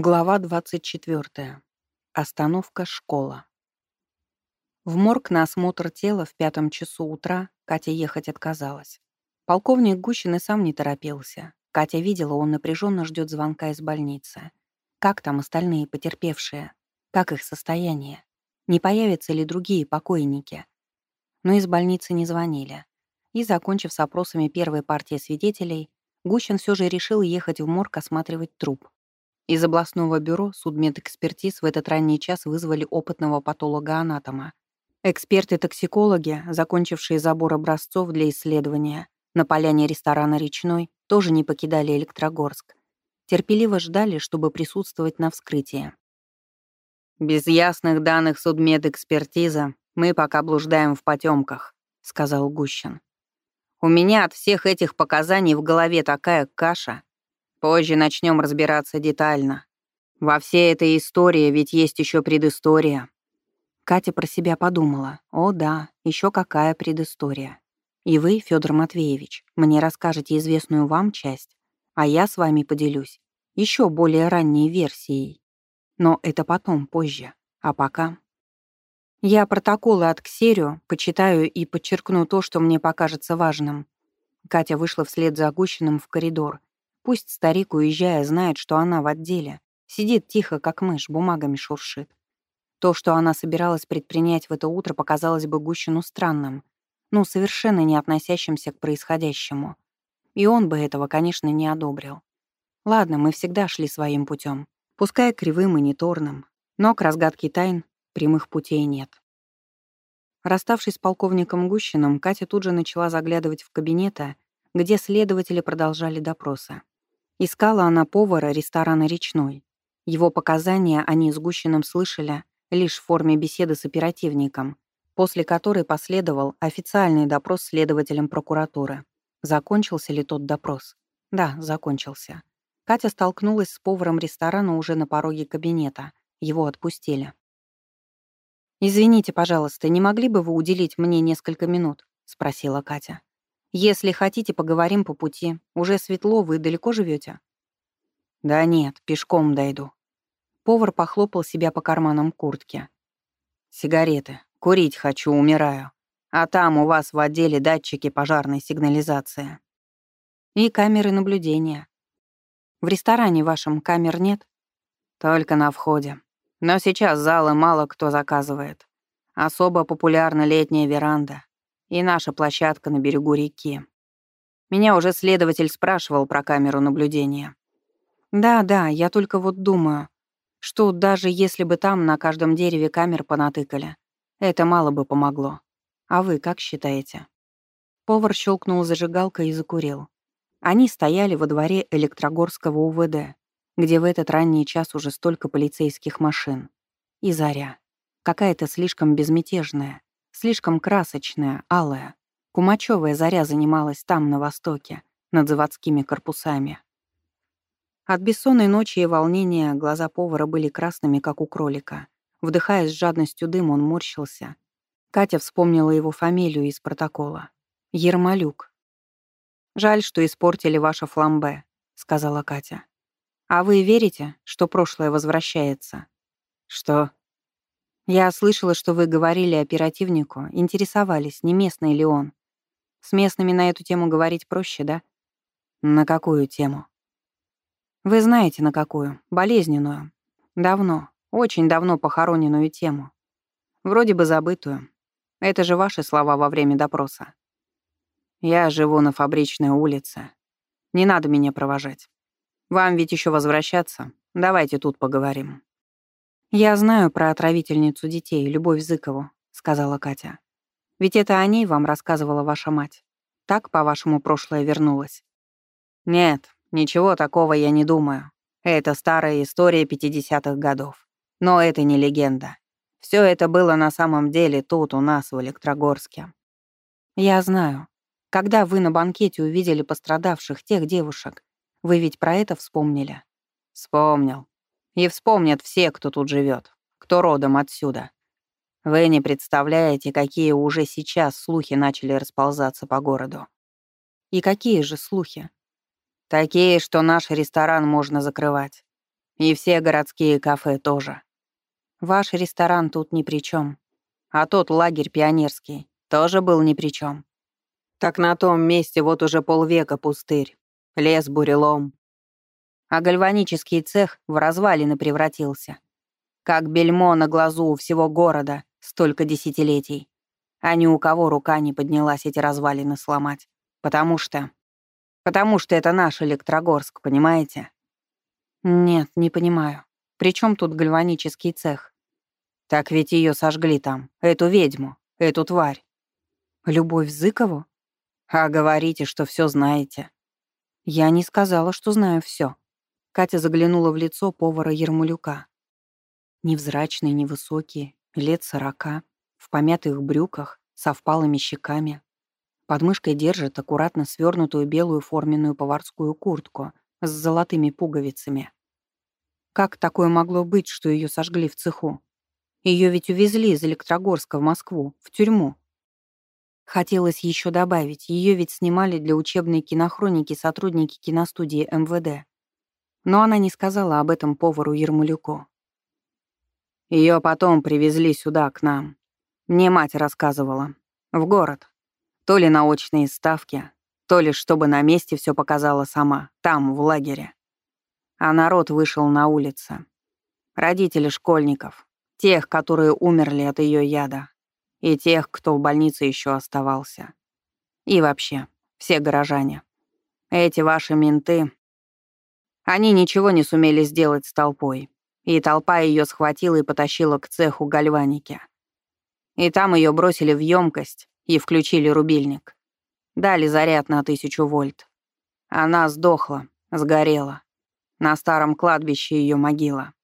Глава 24. Остановка школа. В морг на осмотр тела в пятом часу утра Катя ехать отказалась. Полковник Гущин и сам не торопился. Катя видела, он напряженно ждет звонка из больницы. Как там остальные потерпевшие? Как их состояние? Не появятся ли другие покойники? Но из больницы не звонили. И, закончив с опросами первой партии свидетелей, Гущин все же решил ехать в морг осматривать труп. Из областного бюро судмедэкспертиз в этот ранний час вызвали опытного патолога-анатома. Эксперты-токсикологи, закончившие забор образцов для исследования, на поляне ресторана «Речной» тоже не покидали Электрогорск. Терпеливо ждали, чтобы присутствовать на вскрытии. «Без ясных данных судмедэкспертиза мы пока блуждаем в потемках», — сказал Гущин. «У меня от всех этих показаний в голове такая каша. Позже начнем разбираться детально. Во всей этой истории ведь есть еще предыстория». Катя про себя подумала. «О да, еще какая предыстория. И вы, Федор Матвеевич, мне расскажете известную вам часть, а я с вами поделюсь еще более ранней версией. Но это потом, позже. А пока... Я протоколы от Ксерию почитаю и подчеркну то, что мне покажется важным. Катя вышла вслед за Гущиным в коридор, Пусть старик, уезжая, знает, что она в отделе. Сидит тихо, как мышь, бумагами шуршит. То, что она собиралась предпринять в это утро, показалось бы Гущину странным, ну, совершенно не относящимся к происходящему. И он бы этого, конечно, не одобрил. Ладно, мы всегда шли своим путем, пускай кривым и неторным, но к разгадке тайн прямых путей нет. Расставшись с полковником Гущиным, Катя тут же начала заглядывать в кабинеты, где следователи продолжали допросы. Искала она повара ресторана «Речной». Его показания они с Гущиным слышали лишь в форме беседы с оперативником, после которой последовал официальный допрос следователем прокуратуры. Закончился ли тот допрос? Да, закончился. Катя столкнулась с поваром ресторана уже на пороге кабинета. Его отпустили. «Извините, пожалуйста, не могли бы вы уделить мне несколько минут?» — спросила Катя. Если хотите, поговорим по пути. Уже светло, вы далеко живете? Да нет, пешком дойду. Повар похлопал себя по карманам куртки. Сигареты. Курить хочу, умираю. А там у вас в отделе датчики пожарной сигнализации. И камеры наблюдения. В ресторане вашем камер нет? Только на входе. Но сейчас залы мало кто заказывает. Особо популярна летняя веранда и наша площадка на берегу реки. Меня уже следователь спрашивал про камеру наблюдения. Да-да, я только вот думаю, что даже если бы там на каждом дереве камер понатыкали, это мало бы помогло. А вы как считаете? Повар щелкнул зажигалкой и закурил. Они стояли во дворе Электрогорского УВД, где в этот ранний час уже столько полицейских машин. И заря. Какая-то слишком безмятежная, Слишком красочная, алая. Кумачевая заря занималась там, на востоке, над заводскими корпусами. От бессонной ночи и волнения глаза повара были красными, как у кролика. Вдыхая с жадностью дым, он морщился. Катя вспомнила его фамилию из протокола. Ермолюк. «Жаль, что испортили ваше фламбе», — сказала Катя. «А вы верите, что прошлое возвращается?» «Что?» Я слышала, что вы говорили оперативнику, интересовались, не местный ли он. С местными на эту тему говорить проще, да? На какую тему? Вы знаете, на какую. Болезненную. Давно, очень давно похороненную тему. Вроде бы забытую. Это же ваши слова во время допроса. Я живу на фабричной улице. Не надо меня провожать. Вам ведь еще возвращаться. Давайте тут поговорим. «Я знаю про отравительницу детей, Любовь Зыкову», — сказала Катя. «Ведь это о ней вам рассказывала ваша мать. Так, по-вашему, прошлое вернулось?» «Нет, ничего такого я не думаю. Это старая история 50-х годов. Но это не легенда. Все это было на самом деле тут, у нас, в Электрогорске». «Я знаю. Когда вы на банкете увидели пострадавших, тех девушек, вы ведь про это вспомнили?» «Вспомнил. И вспомнят все, кто тут живет, кто родом отсюда. Вы не представляете, какие уже сейчас слухи начали расползаться по городу. И какие же слухи? Такие, что наш ресторан можно закрывать. И все городские кафе тоже. Ваш ресторан тут ни при чем. А тот лагерь пионерский тоже был ни при чем. Так на том месте вот уже полвека пустырь. Лес бурелом. А гальванический цех в развалины превратился. Как бельмо на глазу у всего города столько десятилетий. А ни у кого рука не поднялась эти развалины сломать. Потому что... Потому что это наш Электрогорск, понимаете? Нет, не понимаю. При чем тут гальванический цех? Так ведь ее сожгли там, эту ведьму, эту тварь. Любовь Зыкову? А говорите, что все знаете. Я не сказала, что знаю все. Катя заглянула в лицо повара Ермолюка. Невзрачный, невысокий, лет сорока, в помятых брюках, со впалыми щеками. Под мышкой держит аккуратно свернутую белую форменную поварскую куртку с золотыми пуговицами. Как такое могло быть, что ее сожгли в цеху? Ее ведь увезли из Электрогорска в Москву, в тюрьму. Хотелось еще добавить, ее ведь снимали для учебной кинохроники сотрудники киностудии МВД. Но она не сказала об этом повару Ермолюку. Ее потом привезли сюда, к нам. Мне мать рассказывала. В город. То ли на очные ставки, то ли чтобы на месте все показала сама, там, в лагере. А народ вышел на улицы. Родители школьников, тех, которые умерли от ее яда, и тех, кто в больнице еще оставался. И вообще, все горожане. Эти ваши менты, они ничего не сумели сделать с толпой, и толпа ее схватила и потащила к цеху гальваники. И там ее бросили в емкость и включили рубильник. Дали заряд на тысячу вольт. Она сдохла, сгорела. На старом кладбище ее могила.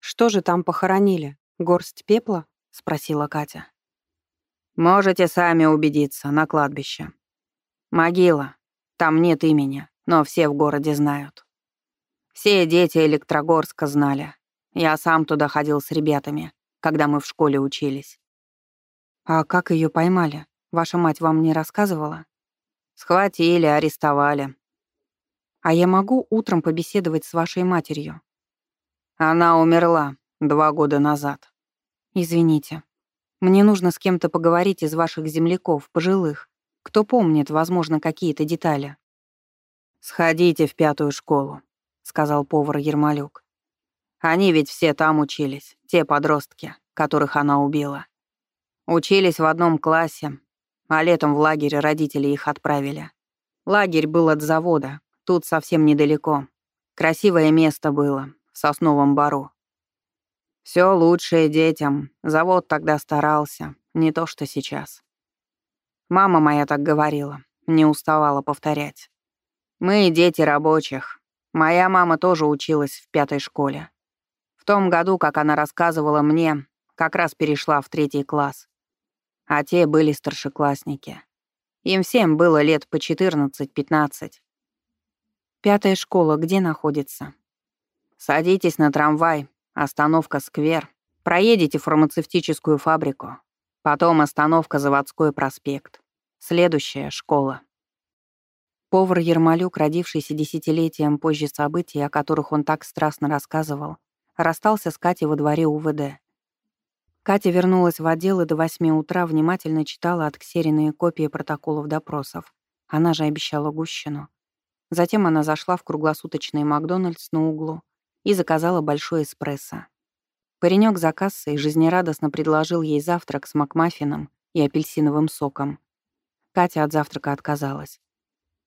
«Что же там похоронили? Горсть пепла?» — спросила Катя. «Можете сами убедиться, на кладбище. Могила. Там нет имени, но все в городе знают. Все дети Электрогорска знали. Я сам туда ходил с ребятами когда мы в школе учились. А как ее поймали? Ваша мать вам не рассказывала? Схватили, арестовали. А я могу утром побеседовать с вашей матерью? Она умерла два года назад. Извините. Мне нужно с кем-то поговорить из ваших земляков, пожилых, кто помнит, возможно, какие-то детали. «Сходите в пятую школу», — сказал повар Ермолюк. Они ведь все там учились, те подростки, которых она убила. Учились в одном классе, а летом в лагере родители их отправили. Лагерь был от завода, тут совсем недалеко. Красивое место было, в сосновом бару. Все лучшее детям, завод тогда старался, не то что сейчас. Мама моя так говорила, не уставала повторять. Мы дети рабочих. Моя мама тоже училась в пятой школе. В том году, как она рассказывала мне, как раз перешла в третий класс. А те были старшеклассники. Им всем было лет по 14-15. Пятая школа где находится? Садитесь на трамвай, остановка «Сквер». Проедете фармацевтическую фабрику. Потом остановка «Заводской проспект». Следующая — школа. Повар Ермолюк, родившийся десятилетием позже событий, о которых он так страстно рассказывал, расстался с Катей во дворе УВД. Катя вернулась в отдел и до восьми утра внимательно читала отксеренные копии протоколов допросов. Она же обещала Гущину. Затем она зашла в круглосуточный Макдональдс на углу и заказала большой эспрессо. Паренек за кассой жизнерадостно предложил ей завтрак с макмаффином и апельсиновым соком. Катя от завтрака отказалась.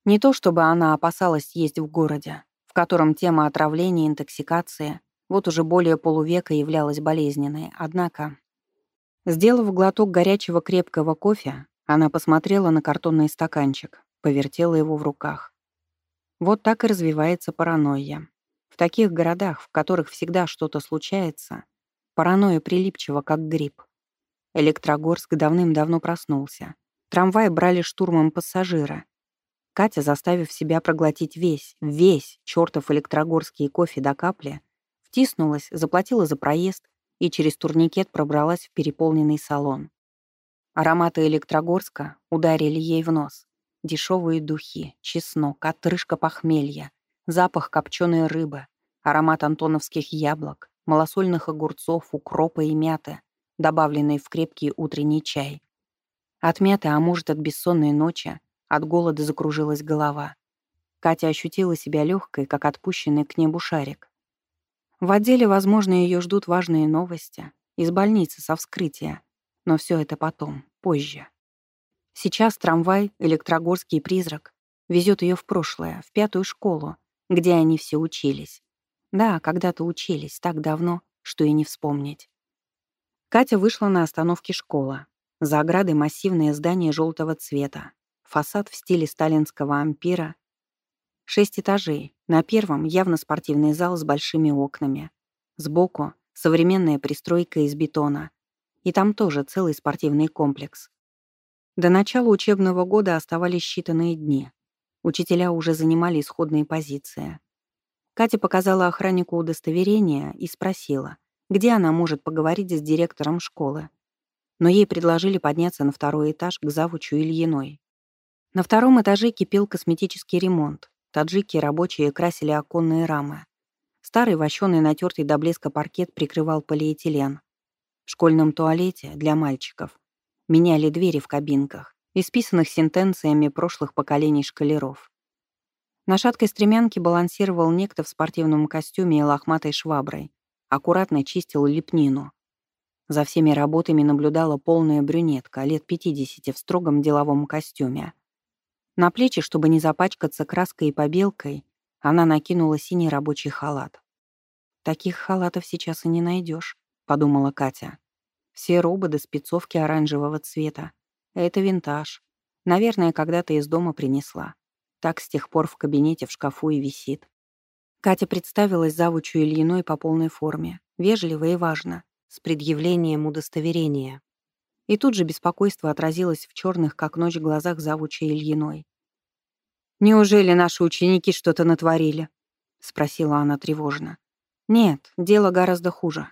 Не то чтобы она опасалась есть в городе, в котором тема отравления и интоксикации вот уже более полувека являлась болезненной, однако... Сделав глоток горячего крепкого кофе, она посмотрела на картонный стаканчик, повертела его в руках. Вот так и развивается паранойя. В таких городах, в которых всегда что-то случается, паранойя прилипчива, как грипп. Электрогорск давным-давно проснулся. Трамваи брали штурмом пассажира. Катя, заставив себя проглотить весь, весь чертов электрогорский кофе до капли, Втиснулась, заплатила за проезд и через турникет пробралась в переполненный салон. Ароматы Электрогорска ударили ей в нос. Дешевые духи, чеснок, отрыжка похмелья, запах копченой рыбы, аромат антоновских яблок, малосольных огурцов, укропа и мяты, добавленные в крепкий утренний чай. От мяты, а может, от бессонной ночи, от голода закружилась голова. Катя ощутила себя легкой, как отпущенный к небу шарик. В отделе, возможно, ее ждут важные новости. Из больницы со вскрытия. Но все это потом, позже. Сейчас трамвай, электрогорский призрак, везет ее в прошлое, в пятую школу, где они все учились. Да, когда-то учились, так давно, что и не вспомнить. Катя вышла на остановке школы. За оградой массивное здание желтого цвета. Фасад в стиле сталинского ампира Шесть этажей. На первом явно спортивный зал с большими окнами. Сбоку — современная пристройка из бетона. И там тоже целый спортивный комплекс. До начала учебного года оставались считанные дни. Учителя уже занимали исходные позиции. Катя показала охраннику удостоверение и спросила, где она может поговорить с директором школы. Но ей предложили подняться на второй этаж к завучу Ильиной. На втором этаже кипел косметический ремонт. Таджики рабочие красили оконные рамы. Старый вощеный натертый до блеска паркет прикрывал полиэтилен. В школьном туалете для мальчиков меняли двери в кабинках, исписанных сентенциями прошлых поколений шкалеров. На шаткой стремянке балансировал некто в спортивном костюме и лохматой шваброй. Аккуратно чистил лепнину. За всеми работами наблюдала полная брюнетка, лет 50 в строгом деловом костюме. На плечи, чтобы не запачкаться краской и побелкой, она накинула синий рабочий халат. «Таких халатов сейчас и не найдешь», — подумала Катя. «Все робы спецовки оранжевого цвета. Это винтаж. Наверное, когда-то из дома принесла. Так с тех пор в кабинете в шкафу и висит». Катя представилась завучу Ильиной по полной форме, вежливо и важно, с предъявлением удостоверения. И тут же беспокойство отразилось в черных, как ночь, глазах завуча Ильиной. «Неужели наши ученики что-то натворили?» — спросила она тревожно. «Нет, дело гораздо хуже.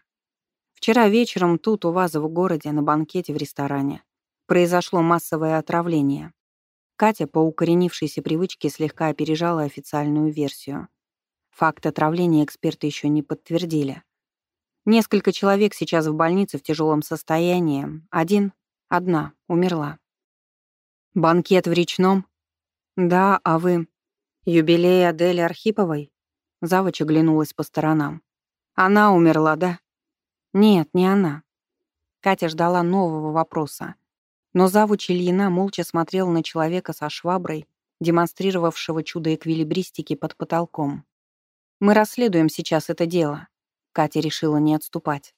Вчера вечером тут у вас в городе на банкете в ресторане произошло массовое отравление. Катя по укоренившейся привычке слегка опережала официальную версию. Факт отравления эксперты еще не подтвердили. Несколько человек сейчас в больнице в тяжелом состоянии. Один, одна, умерла. «Банкет в речном?» «Да, а вы?» «Юбилей Адели Архиповой?» Завуч оглянулась по сторонам. «Она умерла, да?» «Нет, не она». Катя ждала нового вопроса. Но завуч Ильина молча смотрел на человека со шваброй, демонстрировавшего чудо эквилибристики под потолком. «Мы расследуем сейчас это дело. Катя решила не отступать.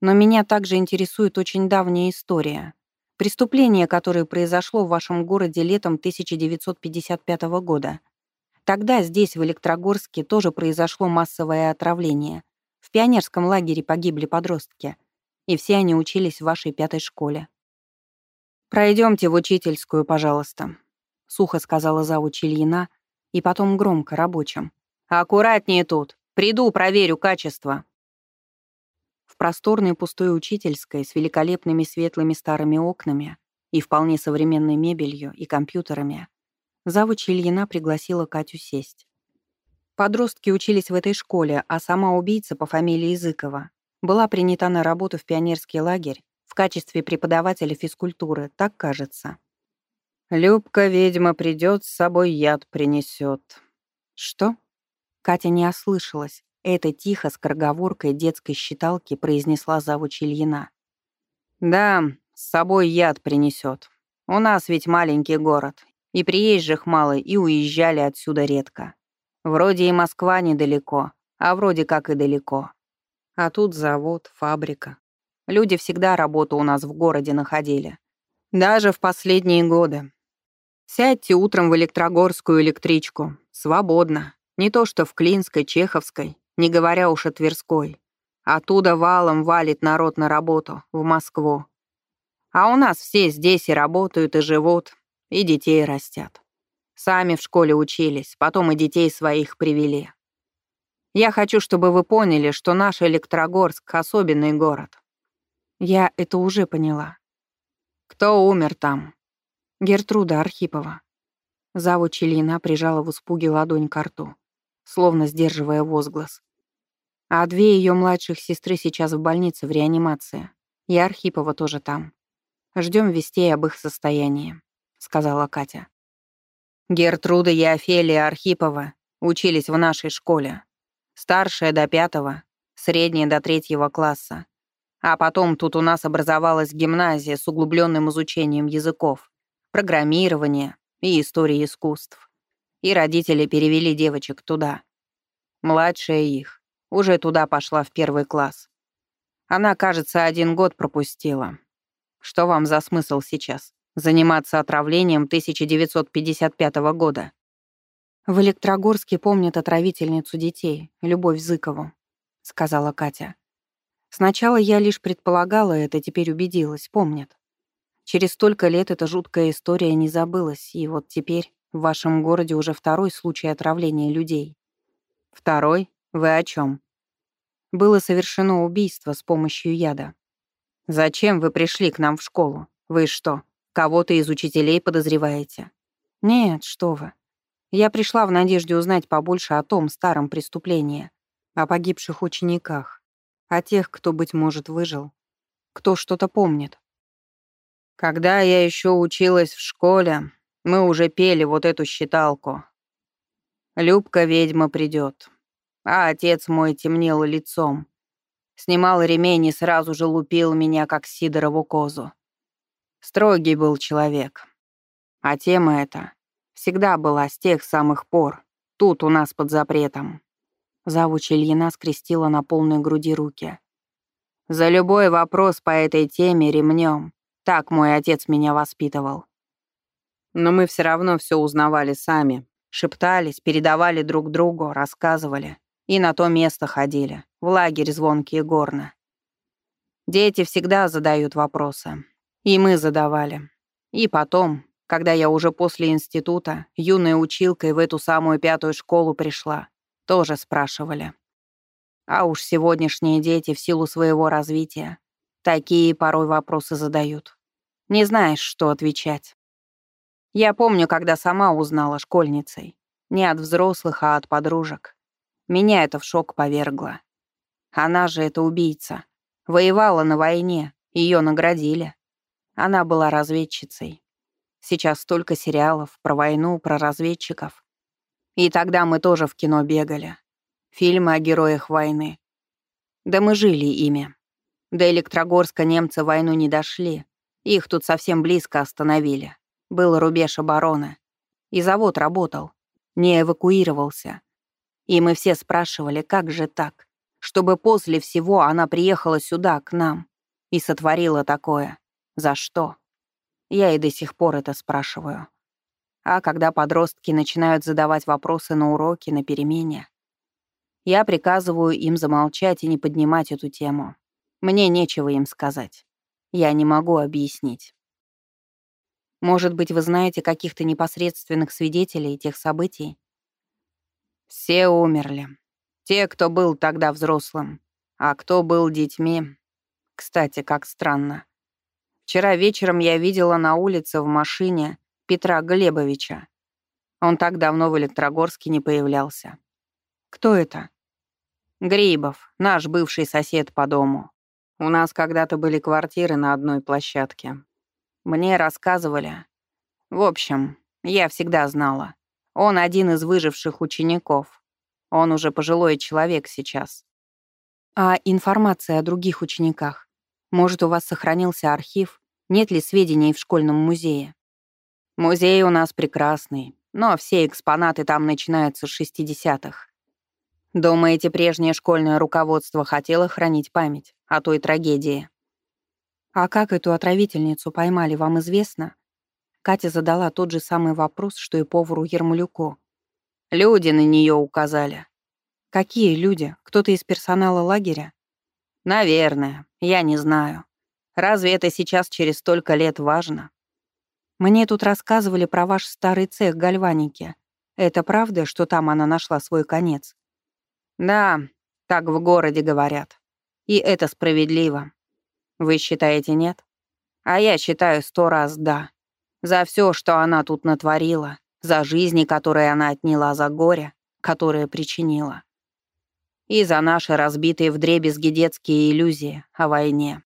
«Но меня также интересует очень давняя история. Преступление, которое произошло в вашем городе летом 1955 года. Тогда здесь, в Электрогорске, тоже произошло массовое отравление. В пионерском лагере погибли подростки. И все они учились в вашей пятой школе. «Пройдемте в учительскую, пожалуйста», — сухо сказала завуч Ильина, и потом громко, рабочим. «Аккуратнее тут. Приду, проверю качество» просторной пустой учительской с великолепными светлыми старыми окнами и вполне современной мебелью и компьютерами, завуч Ильина пригласила Катю сесть. Подростки учились в этой школе, а сама убийца по фамилии Языкова была принята на работу в пионерский лагерь в качестве преподавателя физкультуры, так кажется. «Любка, ведьма, придет, с собой яд принесет». «Что?» Катя не ослышалась. Это тихо, с скороговоркой детской считалки произнесла завуч Ильина. «Да, с собой яд принесет. У нас ведь маленький город, и приезжих мало, и уезжали отсюда редко. Вроде и Москва недалеко, а вроде как и далеко. А тут завод, фабрика. Люди всегда работу у нас в городе находили. Даже в последние годы. Сядьте утром в Электрогорскую электричку. Свободно. Не то что в Клинской, Чеховской не говоря уж о Тверской. Оттуда валом валит народ на работу, в Москву. А у нас все здесь и работают, и живут, и детей растят. Сами в школе учились, потом и детей своих привели. Я хочу, чтобы вы поняли, что наш Электрогорск — особенный город. Я это уже поняла. Кто умер там? Гертруда Архипова. Завуч Ильина прижала в испуге ладонь к рту словно сдерживая возглас. А две ее младших сестры сейчас в больнице в реанимации. И Архипова тоже там. Ждем вестей об их состоянии», — сказала Катя. Гертруда и Офелия Архипова учились в нашей школе. Старшая до пятого, средняя до третьего класса. А потом тут у нас образовалась гимназия с углубленным изучением языков, программирования и истории искусств. И родители перевели девочек туда. Младшая их уже туда пошла в первый класс. Она, кажется, один год пропустила. Что вам за смысл сейчас? Заниматься отравлением 1955 года? В Электрогорске помнят отравительницу детей, Любовь Зыкову, сказала Катя. Сначала я лишь предполагала это, теперь убедилась, помнят. Через столько лет эта жуткая история не забылась, и вот теперь в вашем городе уже второй случай отравления людей. Второй? Вы о чем? Было совершено убийство с помощью яда. Зачем вы пришли к нам в школу? Вы что, кого-то из учителей подозреваете? Нет, что вы. Я пришла в надежде узнать побольше о том старом преступлении, о погибших учениках, о тех, кто, быть может, выжил, кто что-то помнит. Когда я еще училась в школе, мы уже пели вот эту считалку. Любка ведьма придет. А отец мой темнел лицом. Снимал ремень и сразу же лупил меня, как Сидорову козу. Строгий был человек. А тема эта всегда была с тех самых пор. Тут у нас под запретом. Завуч Ильина скрестила на полной груди руки. За любой вопрос по этой теме ремнем. Так мой отец меня воспитывал. Но мы все равно все узнавали сами. Шептались, передавали друг другу, рассказывали. И на то место ходили, в лагерь звонкие горны. Дети всегда задают вопросы. И мы задавали. И потом, когда я уже после института, юной училкой в эту самую пятую школу пришла, тоже спрашивали. А уж сегодняшние дети в силу своего развития такие порой вопросы задают. Не знаешь, что отвечать. Я помню, когда сама узнала школьницей. Не от взрослых, а от подружек. Меня это в шок повергло. Она же это убийца. Воевала на войне, ее наградили. Она была разведчицей. Сейчас столько сериалов про войну, про разведчиков. И тогда мы тоже в кино бегали. Фильмы о героях войны. Да мы жили ими. До Электрогорска немцы войну не дошли. Их тут совсем близко остановили. Был рубеж обороны. И завод работал. Не эвакуировался. И мы все спрашивали, как же так, чтобы после всего она приехала сюда, к нам, и сотворила такое. За что? Я и до сих пор это спрашиваю. А когда подростки начинают задавать вопросы на уроке, на перемене, я приказываю им замолчать и не поднимать эту тему. Мне нечего им сказать. Я не могу объяснить. Может быть, вы знаете каких-то непосредственных свидетелей тех событий, все умерли. Те, кто был тогда взрослым. А кто был детьми... Кстати, как странно. Вчера вечером я видела на улице в машине Петра Глебовича. Он так давно в Электрогорске не появлялся. Кто это? Грибов, наш бывший сосед по дому. У нас когда-то были квартиры на одной площадке. Мне рассказывали. В общем, я всегда знала. Он один из выживших учеников. Он уже пожилой человек сейчас. А информация о других учениках? Может, у вас сохранился архив? Нет ли сведений в школьном музее? Музей у нас прекрасный, но все экспонаты там начинаются с 60-х. Думаете, прежнее школьное руководство хотело хранить память о той трагедии? А как эту отравительницу поймали, вам известно? Катя задала тот же самый вопрос, что и повару Ермолюку. «Люди на нее указали». «Какие люди? Кто-то из персонала лагеря?» «Наверное. Я не знаю. Разве это сейчас через столько лет важно?» «Мне тут рассказывали про ваш старый цех гальваники. Это правда, что там она нашла свой конец?» «Да, так в городе говорят. И это справедливо. Вы считаете нет? А я считаю сто раз да. За все, что она тут натворила, за жизни, которые она отняла, за горе, которое причинила. И за наши разбитые вдребезги детские иллюзии о войне.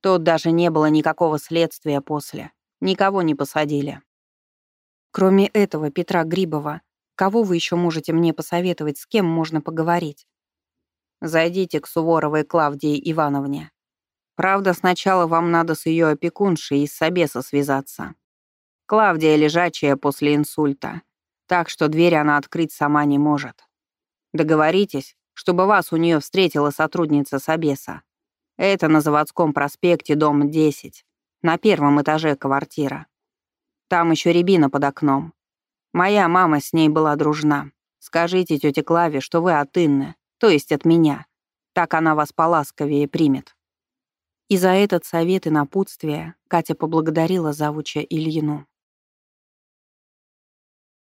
Тут даже не было никакого следствия после. Никого не посадили. Кроме этого Петра Грибова, кого вы еще можете мне посоветовать, с кем можно поговорить? Зайдите к Суворовой Клавдии Ивановне. Правда, сначала вам надо с ее опекуншей из Собеса связаться. Клавдия лежачая после инсульта, так что дверь она открыть сама не может. Договоритесь, чтобы вас у нее встретила сотрудница Собеса. Это на заводском проспекте, дом 10, на первом этаже квартира. Там еще рябина под окном. Моя мама с ней была дружна. Скажите тете Клаве, что вы от Инны, то есть от меня. Так она вас поласковее примет». И за этот совет и напутствие Катя поблагодарила завуча Ильину.